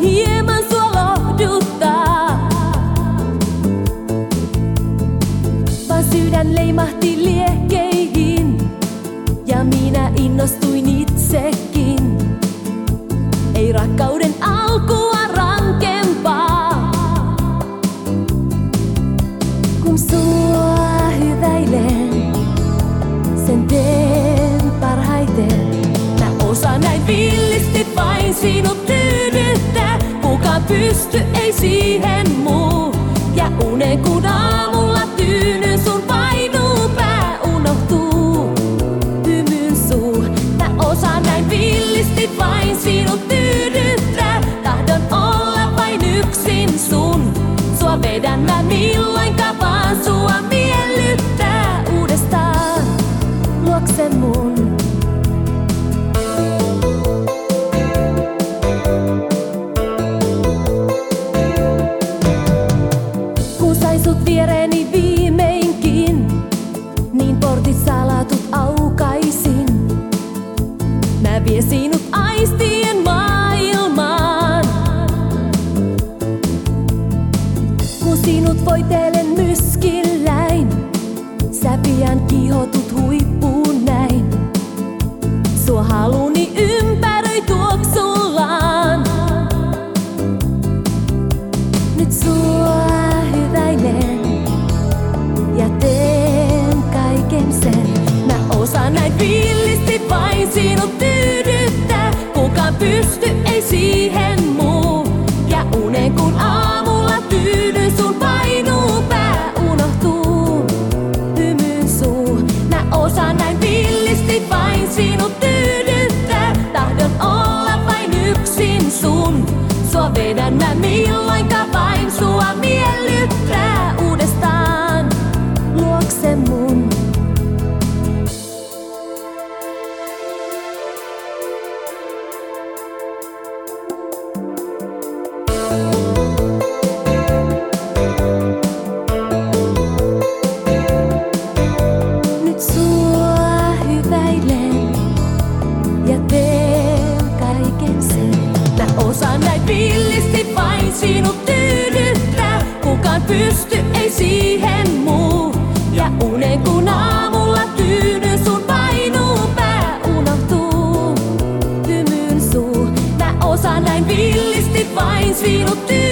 hieman sua lohduttaa. Vaan sydän leimahti liekkeihin ja minä innostuin itsekin. Pysty ei siihen muu. Ja unen kun aamulla tyynyn sun painuu pää unohtuu hymyn suu. Mä osaan näin villisti vain sinut viereeni viimeinkin, niin portit salatut aukaisin. Mä vien sinut aistien maailmaan. Kun sinut voitelen myskilläin, sä pian kihotut sinut tyydyttää. Kuka pysty ei siihen muu. Ja unen kun aamulla tyydyn sun painuu pää unohtuu. Hymyn suu. Mä osaan näin villisti vain sinut tyydyttää. Tahdon olla vain yksin sun. Sua vedän mä milloinka pysty ei siihen muu. Ja unen kun aamulla tyynyn sun painuu pää unohtuu. Hymyn suu. Mä osaan näin villisti vain sinut tyydyttää.